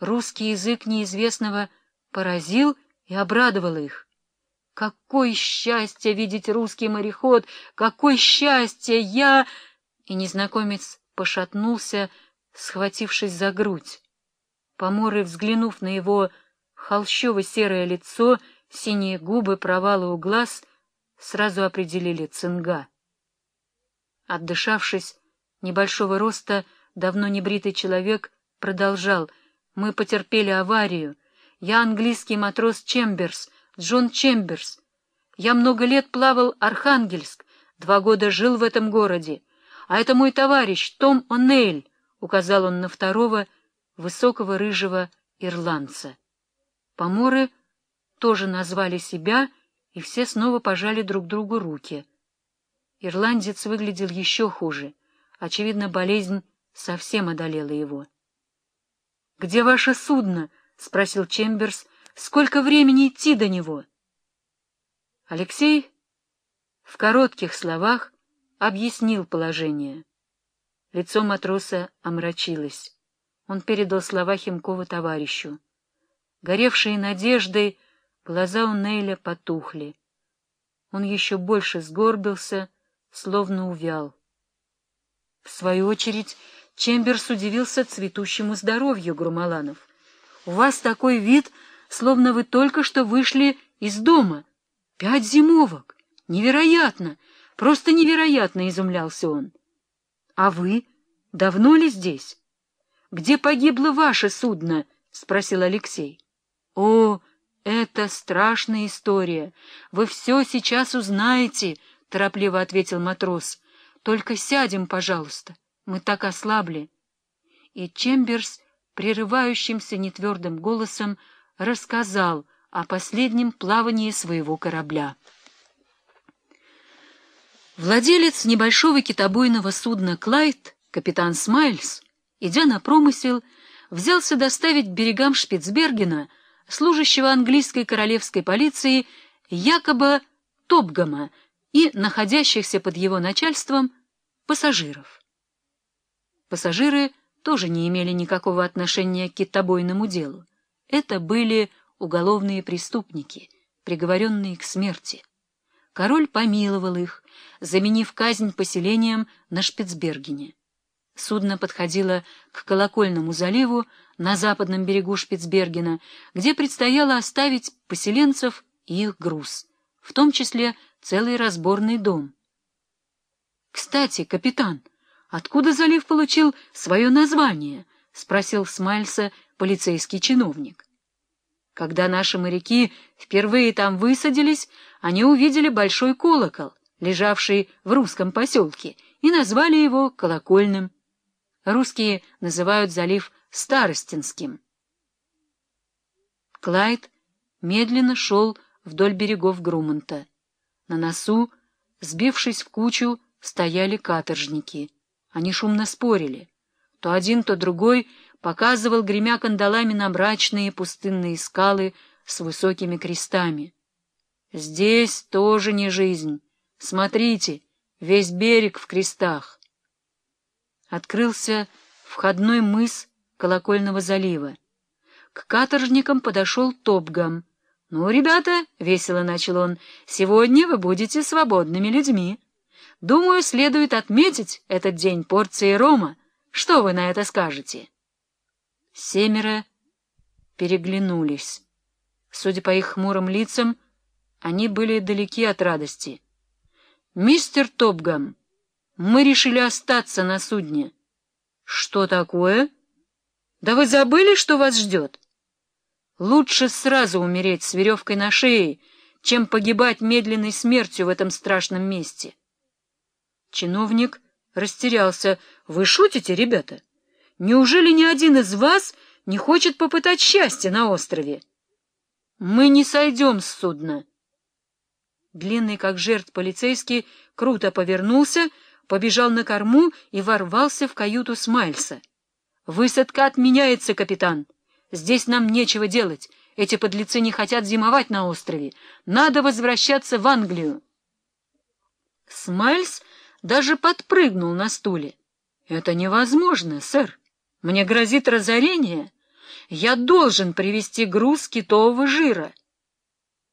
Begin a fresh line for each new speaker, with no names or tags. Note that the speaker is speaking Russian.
русский язык неизвестного поразил и обрадовал их. Какое счастье видеть русский мореход! Какое счастье! Я... И незнакомец пошатнулся, схватившись за грудь. Поморы, взглянув на его холщово-серое лицо, синие губы, провалы у глаз, сразу определили цинга. Отдышавшись, небольшого роста, давно небритый человек продолжал. «Мы потерпели аварию. Я английский матрос Чемберс, Джон Чемберс. Я много лет плавал Архангельск, два года жил в этом городе. А это мой товарищ Том О'Нейль», — указал он на второго, высокого рыжего ирландца. Поморы тоже назвали себя, и все снова пожали друг другу руки. Ирландец выглядел еще хуже. Очевидно, болезнь совсем одолела его. — Где ваше судно? — спросил Чемберс. — Сколько времени идти до него? Алексей в коротких словах объяснил положение. Лицо матроса омрачилось. Он передал слова Химкова товарищу. Горевшие надеждой, глаза у Нейля потухли. Он еще больше сгорбился, словно увял. В свою очередь, Чемберс удивился цветущему здоровью Грумаланов. — У вас такой вид, словно вы только что вышли из дома. Пять зимовок! Невероятно! Просто невероятно! — изумлялся он. — А вы? Давно ли здесь? — Где погибло ваше судно? — спросил Алексей. — О, это страшная история. Вы все сейчас узнаете, — торопливо ответил матрос. — Только сядем, пожалуйста. Мы так ослабли. И Чемберс прерывающимся нетвердым голосом рассказал о последнем плавании своего корабля. Владелец небольшого китобойного судна «Клайд», капитан Смайльс, идя на промысел, взялся доставить берегам Шпицбергена служащего английской королевской полиции якобы Топгама и находящихся под его начальством пассажиров. Пассажиры тоже не имели никакого отношения к китобойному делу. Это были уголовные преступники, приговоренные к смерти. Король помиловал их, заменив казнь поселением на Шпицбергене. Судно подходило к колокольному заливу на западном берегу Шпицбергена, где предстояло оставить поселенцев и их груз, в том числе целый разборный дом. — Кстати, капитан, — Откуда залив получил свое название? — спросил Смайльса полицейский чиновник. Когда наши моряки впервые там высадились, они увидели большой колокол, лежавший в русском поселке, и назвали его колокольным. Русские называют залив Старостинским. Клайд медленно шел вдоль берегов Грумонта. На носу, сбившись в кучу, стояли каторжники — они шумно спорили. То один, то другой показывал, гремя кандалами на мрачные пустынные скалы с высокими крестами. Здесь тоже не жизнь. Смотрите, весь берег в крестах. Открылся входной мыс колокольного залива. К каторжникам подошел Топгам. — Ну, ребята, — весело начал он, — сегодня вы будете свободными людьми. Думаю, следует отметить этот день порцией рома. Что вы на это скажете? Семеро переглянулись. Судя по их хмурым лицам, они были далеки от радости. «Мистер Топгам, мы решили остаться на судне». «Что такое? Да вы забыли, что вас ждет?» «Лучше сразу умереть с веревкой на шее, чем погибать медленной смертью в этом страшном месте». Чиновник растерялся. — Вы шутите, ребята? Неужели ни один из вас не хочет попытать счастье на острове? — Мы не сойдем с судна. Длинный, как жертв полицейский, круто повернулся, побежал на корму и ворвался в каюту Смайльса. — Высадка отменяется, капитан. Здесь нам нечего делать. Эти подлецы не хотят зимовать на острове. Надо возвращаться в Англию. Смайльс даже подпрыгнул на стуле. — Это невозможно, сэр. Мне грозит разорение. Я должен привезти груз китового жира.